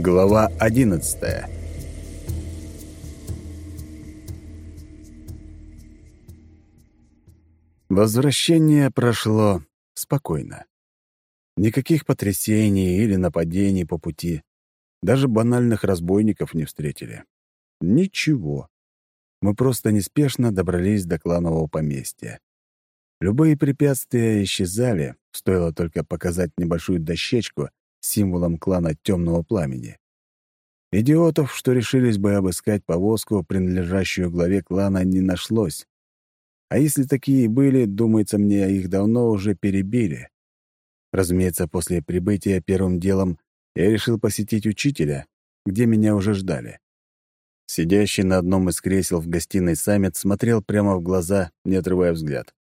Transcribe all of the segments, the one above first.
Глава 11 Возвращение прошло спокойно. Никаких потрясений или нападений по пути. Даже банальных разбойников не встретили. Ничего. Мы просто неспешно добрались до кланового поместья. Любые препятствия исчезали, стоило только показать небольшую дощечку символом клана Темного Пламени. Идиотов, что решились бы обыскать повозку, принадлежащую главе клана, не нашлось. А если такие были, думается мне, их давно уже перебили. Разумеется, после прибытия первым делом я решил посетить учителя, где меня уже ждали. Сидящий на одном из кресел в гостиной саммит смотрел прямо в глаза, не отрывая взгляд.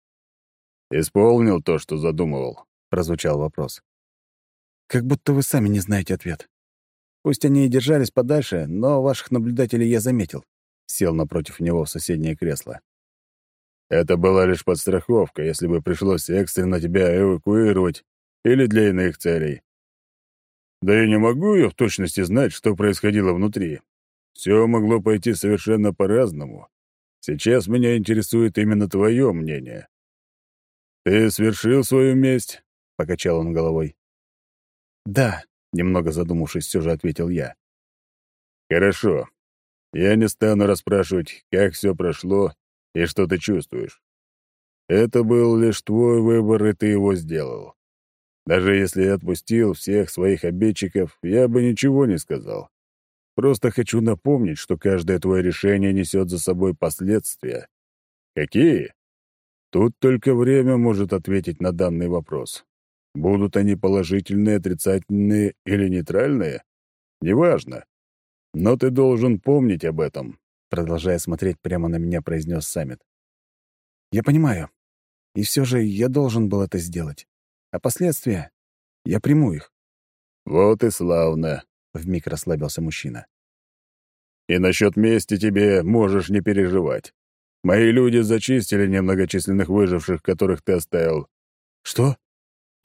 «Исполнил то, что задумывал?» — прозвучал вопрос. «Как будто вы сами не знаете ответ. Пусть они и держались подальше, но ваших наблюдателей я заметил». Сел напротив него в соседнее кресло. «Это была лишь подстраховка, если бы пришлось экстренно тебя эвакуировать или для иных целей. Да и не могу я в точности знать, что происходило внутри. Все могло пойти совершенно по-разному. Сейчас меня интересует именно твое мнение. «Ты свершил свою месть?» — покачал он головой. «Да», — немного задумавшись, все же ответил я. «Хорошо. Я не стану расспрашивать, как все прошло и что ты чувствуешь. Это был лишь твой выбор, и ты его сделал. Даже если я отпустил всех своих обидчиков, я бы ничего не сказал. Просто хочу напомнить, что каждое твое решение несет за собой последствия. Какие? Тут только время может ответить на данный вопрос. Будут они положительные, отрицательные или нейтральные? Неважно. Но ты должен помнить об этом, продолжая смотреть прямо на меня, произнес Саммит. Я понимаю. И все же я должен был это сделать. А последствия? Я приму их. Вот и славно, вмиг расслабился мужчина. И насчет мести тебе можешь не переживать. Мои люди зачистили немногочисленных выживших, которых ты оставил». «Что?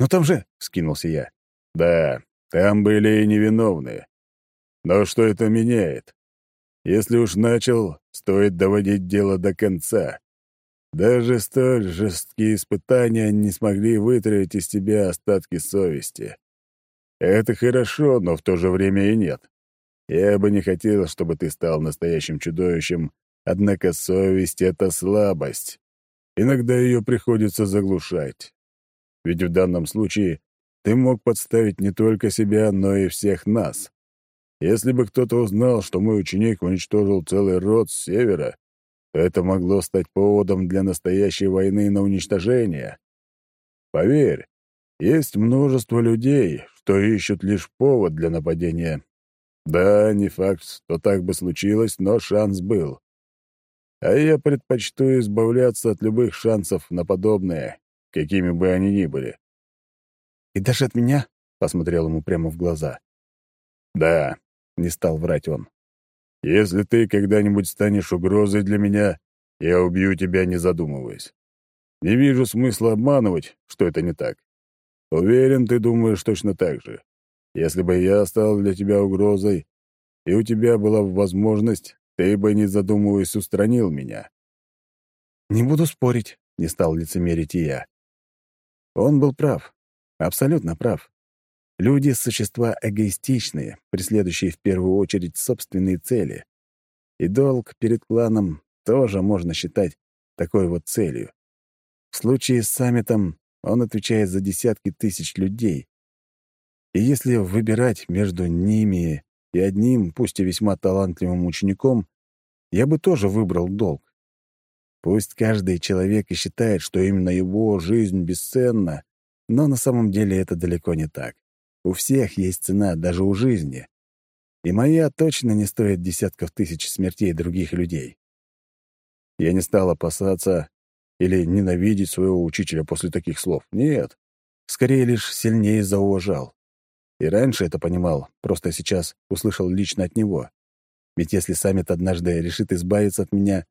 Ну там же...» — скинулся я. «Да, там были и невиновные. Но что это меняет? Если уж начал, стоит доводить дело до конца. Даже столь жесткие испытания не смогли вытравить из тебя остатки совести. Это хорошо, но в то же время и нет. Я бы не хотел, чтобы ты стал настоящим чудовищем, Однако совесть — это слабость. Иногда ее приходится заглушать. Ведь в данном случае ты мог подставить не только себя, но и всех нас. Если бы кто-то узнал, что мой ученик уничтожил целый род с севера, то это могло стать поводом для настоящей войны на уничтожение. Поверь, есть множество людей, что ищут лишь повод для нападения. Да, не факт, что так бы случилось, но шанс был а я предпочту избавляться от любых шансов на подобное, какими бы они ни были. «И даже от меня?» — посмотрел ему прямо в глаза. «Да», — не стал врать он. «Если ты когда-нибудь станешь угрозой для меня, я убью тебя, не задумываясь. Не вижу смысла обманывать, что это не так. Уверен, ты думаешь точно так же. Если бы я стал для тебя угрозой, и у тебя была возможность, ты бы, не задумываясь, устранил меня. Не буду спорить, не стал лицемерить и я. Он был прав, абсолютно прав. Люди — существа эгоистичные, преследующие в первую очередь собственные цели. И долг перед кланом тоже можно считать такой вот целью. В случае с саммитом он отвечает за десятки тысяч людей. И если выбирать между ними и одним, пусть и весьма талантливым учеником, я бы тоже выбрал долг. Пусть каждый человек и считает, что именно его жизнь бесценна, но на самом деле это далеко не так. У всех есть цена, даже у жизни. И моя точно не стоит десятков тысяч смертей других людей. Я не стал опасаться или ненавидеть своего учителя после таких слов. Нет, скорее лишь сильнее зауважал. И раньше это понимал, просто сейчас услышал лично от него. Ведь если саммит однажды решит избавиться от меня,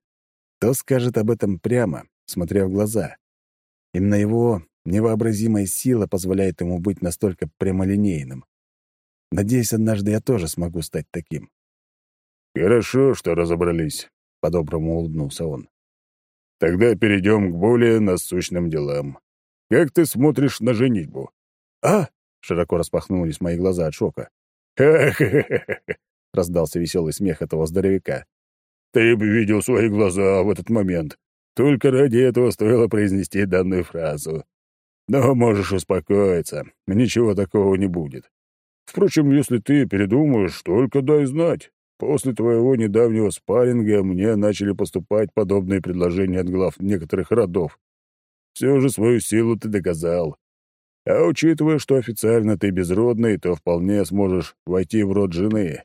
то скажет об этом прямо, смотря в глаза. Именно его невообразимая сила позволяет ему быть настолько прямолинейным. Надеюсь, однажды я тоже смогу стать таким. «Хорошо, что разобрались», — по-доброму улыбнулся он. «Тогда перейдем к более насущным делам. Как ты смотришь на женитьбу?» «А?» — широко распахнулись мои глаза от шока. «Ха-ха-ха-ха!» — раздался веселый смех этого здоровяка. «Ты бы видел свои глаза в этот момент. Только ради этого стоило произнести данную фразу. Но можешь успокоиться, ничего такого не будет. Впрочем, если ты передумаешь, только дай знать. После твоего недавнего спарринга мне начали поступать подобные предложения от глав некоторых родов. Все же свою силу ты доказал. А учитывая, что официально ты безродный, то вполне сможешь войти в род жены.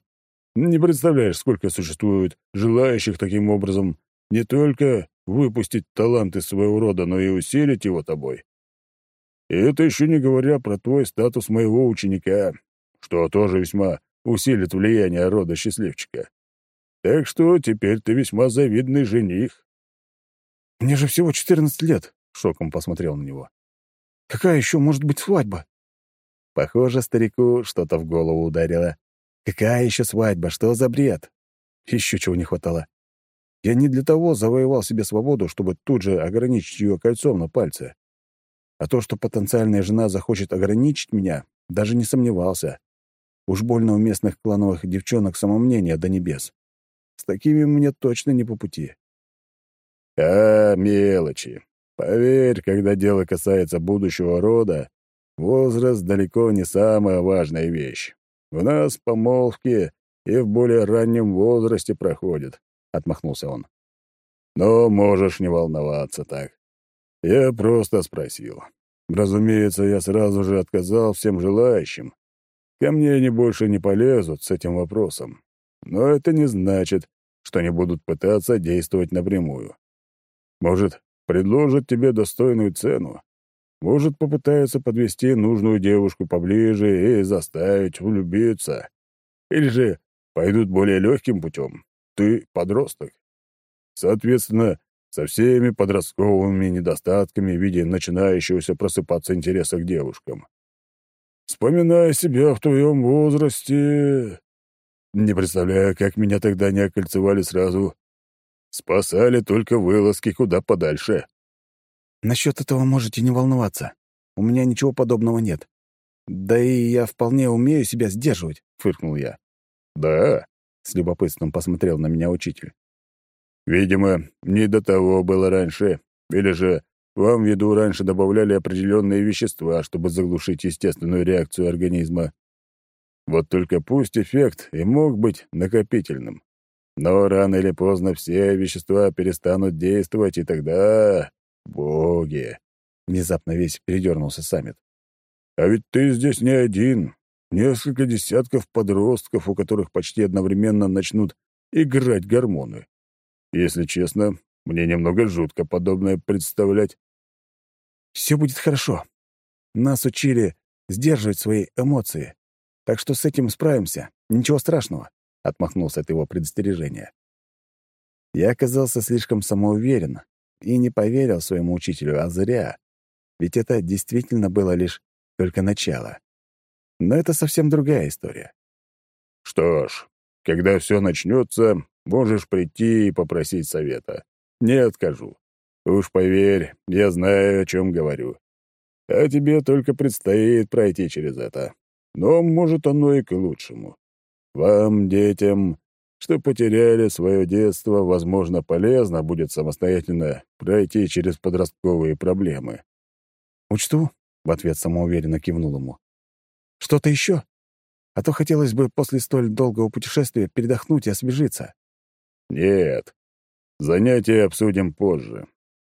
Не представляешь, сколько существует желающих таким образом не только выпустить талант из своего рода, но и усилить его тобой. И это еще не говоря про твой статус моего ученика, что тоже весьма усилит влияние рода счастливчика. Так что теперь ты весьма завидный жених. «Мне же всего четырнадцать лет», — шоком посмотрел на него. «Какая еще может быть свадьба?» Похоже, старику что-то в голову ударило. «Какая еще свадьба? Что за бред?» Еще чего не хватало. Я не для того завоевал себе свободу, чтобы тут же ограничить ее кольцом на пальце. А то, что потенциальная жена захочет ограничить меня, даже не сомневался. Уж больно у местных клановых девчонок самомнение до небес. С такими мне точно не по пути. А, мелочи. Поверь, когда дело касается будущего рода, возраст далеко не самая важная вещь. У нас помолвки и в более раннем возрасте проходят, — отмахнулся он. Но можешь не волноваться так. Я просто спросил. Разумеется, я сразу же отказал всем желающим, Ко мне они больше не полезут с этим вопросом. Но это не значит, что они будут пытаться действовать напрямую. Может, предложат тебе достойную цену. Может, попытаются подвести нужную девушку поближе и заставить влюбиться. Или же пойдут более легким путем. Ты подросток. Соответственно, со всеми подростковыми недостатками в виде начинающегося просыпаться интереса к девушкам. Вспоминая себя в твоем возрасте... Не представляю, как меня тогда не окольцевали сразу. Спасали только вылазки куда подальше. Насчет этого можете не волноваться. У меня ничего подобного нет. Да и я вполне умею себя сдерживать, — фыркнул я. Да? — с любопытством посмотрел на меня учитель. Видимо, не до того было раньше. Или же вам в еду раньше добавляли определенные вещества, чтобы заглушить естественную реакцию организма. Вот только пусть эффект и мог быть накопительным. Но рано или поздно все вещества перестанут действовать, и тогда... Боги! Внезапно весь передернулся саммит. А ведь ты здесь не один. Несколько десятков подростков, у которых почти одновременно начнут играть гормоны. Если честно, мне немного жутко подобное представлять. Все будет хорошо. Нас учили сдерживать свои эмоции. Так что с этим справимся. Ничего страшного», — отмахнулся от его предостережения. Я оказался слишком самоуверен и не поверил своему учителю, а зря. Ведь это действительно было лишь только начало. Но это совсем другая история. «Что ж, когда все начнется, можешь прийти и попросить совета. Не откажу. Уж поверь, я знаю, о чем говорю. А тебе только предстоит пройти через это. Но, может, оно и к лучшему. Вам, детям, что потеряли свое детство, возможно, полезно будет самостоятельно пройти через подростковые проблемы. «Учту», — в ответ самоуверенно кивнул ему. «Что-то еще? А то хотелось бы после столь долгого путешествия передохнуть и освежиться». «Нет. Занятия обсудим позже.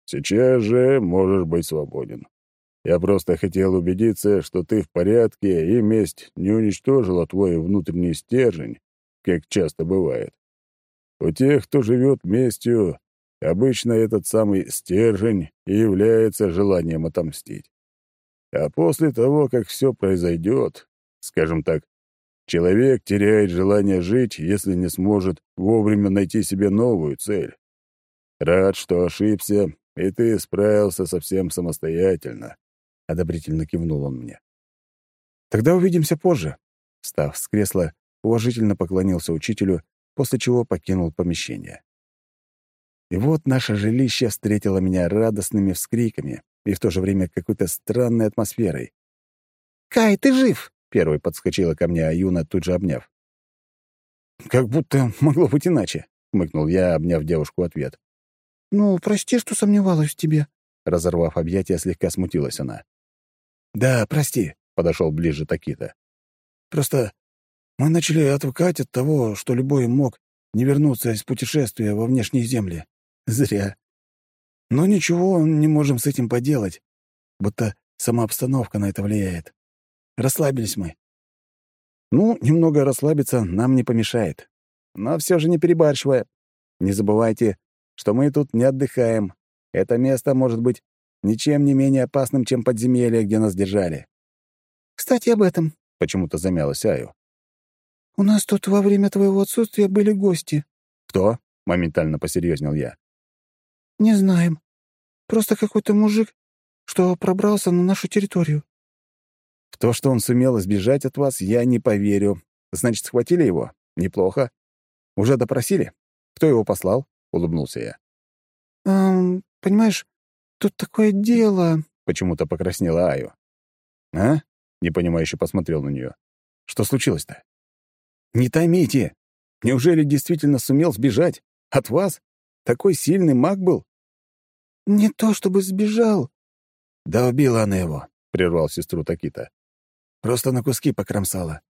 Сейчас же можешь быть свободен. Я просто хотел убедиться, что ты в порядке, и месть не уничтожила твой внутренний стержень, как часто бывает. У тех, кто живет местью, обычно этот самый стержень и является желанием отомстить. А после того, как все произойдет, скажем так, человек теряет желание жить, если не сможет вовремя найти себе новую цель. Рад, что ошибся и ты справился совсем самостоятельно», — одобрительно кивнул он мне. «Тогда увидимся позже. Встав с кресла, уважительно поклонился учителю, после чего покинул помещение. И вот наше жилище встретило меня радостными вскриками и в то же время какой-то странной атмосферой. «Кай, ты жив!» — первой подскочила ко мне Аюна, тут же обняв. «Как будто могло быть иначе», — хмыкнул я, обняв девушку в ответ. «Ну, прости, что сомневалась в тебе». Разорвав объятия, слегка смутилась она. «Да, прости», — подошел ближе Такита. «Просто мы начали отвыкать от того, что любой мог не вернуться из путешествия во внешние земли. Зря. Но ничего не можем с этим поделать, будто сама обстановка на это влияет. Расслабились мы. Ну, немного расслабиться нам не помешает. Но все же не перебарщивая. Не забывайте, что мы тут не отдыхаем. Это место может быть ничем не менее опасным, чем подземелье, где нас держали. «Кстати, об этом», — почему-то замялась Аю. «У нас тут во время твоего отсутствия были гости». «Кто?» — моментально посерьезнел я. «Не знаем. Просто какой-то мужик, что пробрался на нашу территорию». «В то, что он сумел избежать от вас, я не поверю. Значит, схватили его? Неплохо. Уже допросили? Кто его послал?» — улыбнулся я. «Эм, понимаешь, тут такое дело...» — почему-то покраснела Аю. «А?» — непонимающе посмотрел на нее. «Что случилось-то?» «Не томите! Неужели действительно сумел сбежать? От вас? Такой сильный маг был?» «Не то чтобы сбежал». «Да убила она его», — прервал сестру Такита. «Просто на куски покромсала.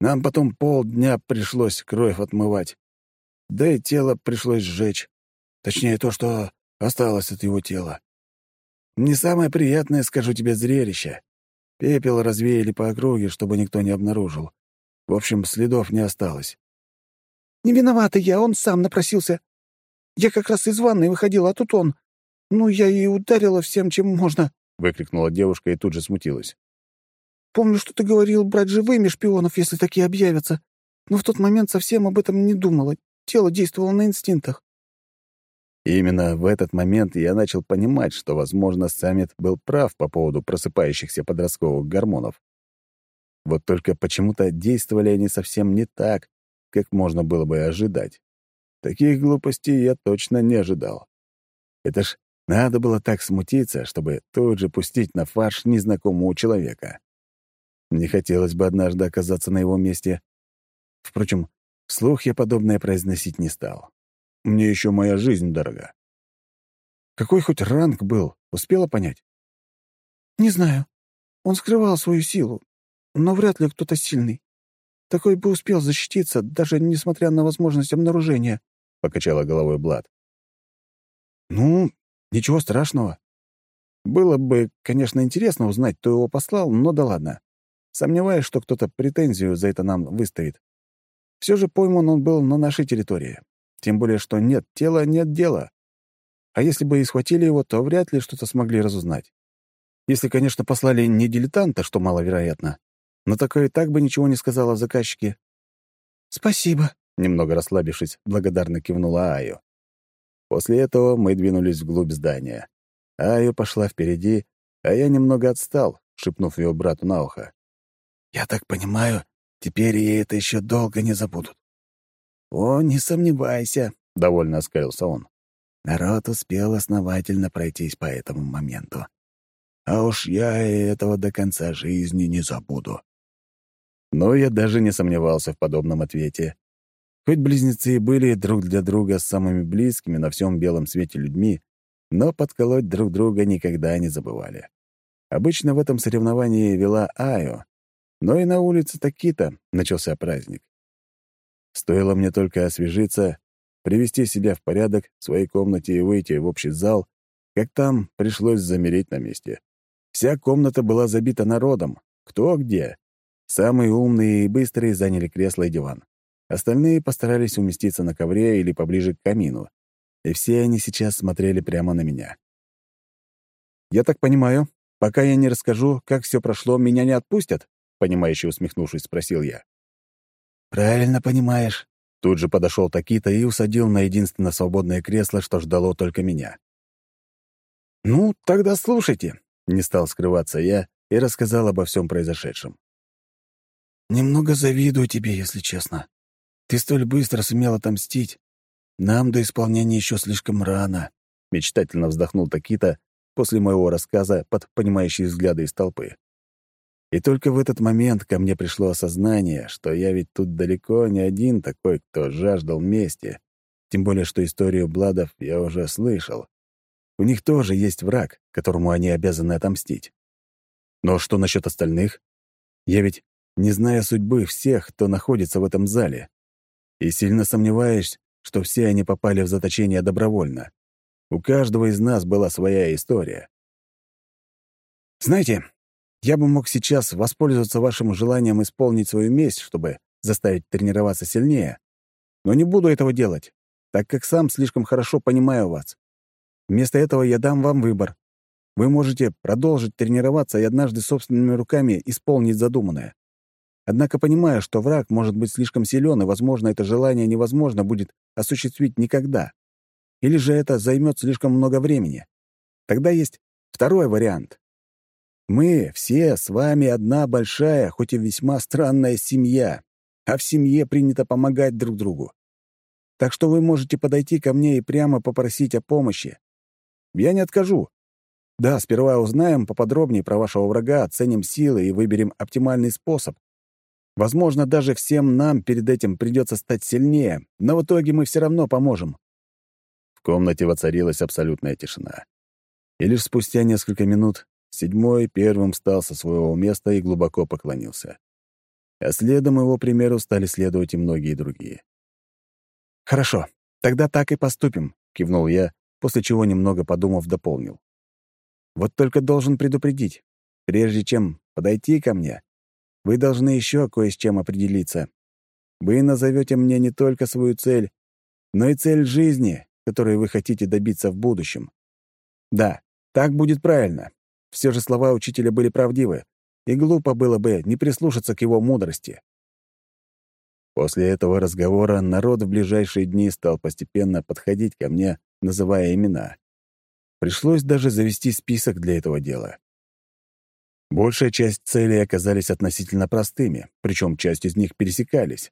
Нам потом полдня пришлось кровь отмывать. Да и тело пришлось сжечь. Точнее, то, что осталось от его тела. Не самое приятное, скажу тебе, зрелище. Пепел развеяли по округе, чтобы никто не обнаружил. В общем, следов не осталось. «Не виновата я, он сам напросился. Я как раз из ванной выходила, а тут он. Ну, я и ударила всем, чем можно», — выкрикнула девушка и тут же смутилась. «Помню, что ты говорил брать живыми шпионов, если такие объявятся, но в тот момент совсем об этом не думала. Тело действовало на инстинктах». Именно в этот момент я начал понимать, что, возможно, Саммит был прав по поводу просыпающихся подростковых гормонов. Вот только почему-то действовали они совсем не так, как можно было бы ожидать. Таких глупостей я точно не ожидал. Это ж надо было так смутиться, чтобы тут же пустить на фарш незнакомого человека. Не хотелось бы однажды оказаться на его месте. Впрочем, вслух я подобное произносить не стал. Мне еще моя жизнь дорога. Какой хоть ранг был, успела понять? Не знаю. Он скрывал свою силу, но вряд ли кто-то сильный. Такой бы успел защититься, даже несмотря на возможность обнаружения, — покачала головой Блад. Ну, ничего страшного. Было бы, конечно, интересно узнать, кто его послал, но да ладно. Сомневаюсь, что кто-то претензию за это нам выставит. Все же пойман он был на нашей территории. Тем более, что нет тела — нет дела. А если бы и схватили его, то вряд ли что-то смогли разузнать. Если, конечно, послали не дилетанта, что маловероятно. Но такое и так бы ничего не сказала заказчике. «Спасибо», — немного расслабившись, благодарно кивнула Айо. После этого мы двинулись вглубь здания. Айо пошла впереди, а я немного отстал, шепнув ее брату на ухо. «Я так понимаю, теперь ей это еще долго не забудут». «О, не сомневайся», — довольно оскалился он. Народ успел основательно пройтись по этому моменту. А уж я этого до конца жизни не забуду. Но я даже не сомневался в подобном ответе. Хоть близнецы и были друг для друга самыми близкими на всем белом свете людьми, но подколоть друг друга никогда не забывали. Обычно в этом соревновании вела Айо, но и на улице Такита начался праздник. Стоило мне только освежиться, привести себя в порядок в своей комнате и выйти в общий зал, как там пришлось замереть на месте. Вся комната была забита народом, кто где. Самые умные и быстрые заняли кресло и диван. Остальные постарались уместиться на ковре или поближе к камину. И все они сейчас смотрели прямо на меня. «Я так понимаю, пока я не расскажу, как все прошло, меня не отпустят?» Понимающе усмехнувшись, спросил я. «Правильно понимаешь». Тут же подошел Такита и усадил на единственно свободное кресло, что ждало только меня. «Ну, тогда слушайте», — не стал скрываться я и рассказал обо всем произошедшем. «Немного завидую тебе, если честно. Ты столь быстро сумел отомстить. Нам до исполнения еще слишком рано», — мечтательно вздохнул Такита после моего рассказа под понимающие взгляды из толпы. И только в этот момент ко мне пришло осознание, что я ведь тут далеко не один такой, кто жаждал мести. Тем более, что историю Бладов я уже слышал. У них тоже есть враг, которому они обязаны отомстить. Но что насчет остальных? Я ведь не знаю судьбы всех, кто находится в этом зале. И сильно сомневаюсь, что все они попали в заточение добровольно. У каждого из нас была своя история. Знаете, я бы мог сейчас воспользоваться вашим желанием исполнить свою месть, чтобы заставить тренироваться сильнее. Но не буду этого делать, так как сам слишком хорошо понимаю вас. Вместо этого я дам вам выбор. Вы можете продолжить тренироваться и однажды собственными руками исполнить задуманное. Однако понимаю, что враг может быть слишком силен, и, возможно, это желание невозможно будет осуществить никогда. Или же это займет слишком много времени. Тогда есть второй вариант. Мы все с вами одна большая, хоть и весьма странная семья, а в семье принято помогать друг другу. Так что вы можете подойти ко мне и прямо попросить о помощи. Я не откажу. Да, сперва узнаем поподробнее про вашего врага, оценим силы и выберем оптимальный способ. Возможно, даже всем нам перед этим придется стать сильнее, но в итоге мы все равно поможем». В комнате воцарилась абсолютная тишина. И лишь спустя несколько минут Седьмой первым встал со своего места и глубоко поклонился. А следом его примеру стали следовать и многие другие. «Хорошо, тогда так и поступим», — кивнул я, после чего, немного подумав, дополнил. «Вот только должен предупредить. Прежде чем подойти ко мне, вы должны еще кое с чем определиться. Вы назовете мне не только свою цель, но и цель жизни, которой вы хотите добиться в будущем. Да, так будет правильно, все же слова учителя были правдивы, и глупо было бы не прислушаться к его мудрости. После этого разговора народ в ближайшие дни стал постепенно подходить ко мне, называя имена. Пришлось даже завести список для этого дела. Большая часть целей оказались относительно простыми, причем часть из них пересекались.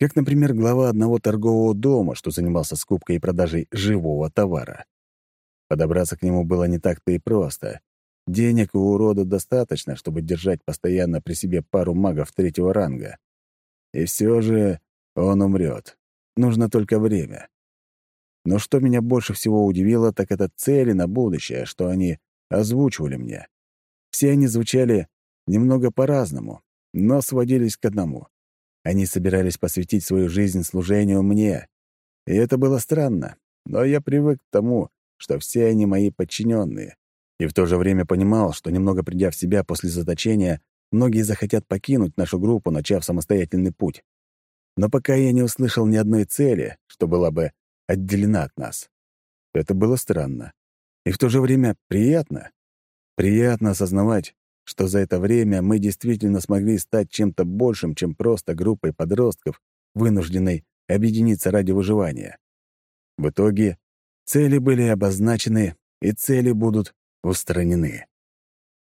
Как, например, глава одного торгового дома, что занимался скупкой и продажей живого товара. Подобраться к нему было не так-то и просто. Денег у урода достаточно, чтобы держать постоянно при себе пару магов третьего ранга. И все же он умрет. Нужно только время. Но что меня больше всего удивило, так это цели на будущее, что они озвучивали мне. Все они звучали немного по-разному, но сводились к одному. Они собирались посвятить свою жизнь служению мне. И это было странно, но я привык к тому, что все они мои подчиненные и в то же время понимал, что немного придя в себя после заточения, многие захотят покинуть нашу группу, начав самостоятельный путь. Но пока я не услышал ни одной цели, что была бы отделена от нас. Это было странно. И в то же время приятно. Приятно осознавать, что за это время мы действительно смогли стать чем-то большим, чем просто группой подростков, вынужденной объединиться ради выживания. В итоге цели были обозначены, и цели будут устранены.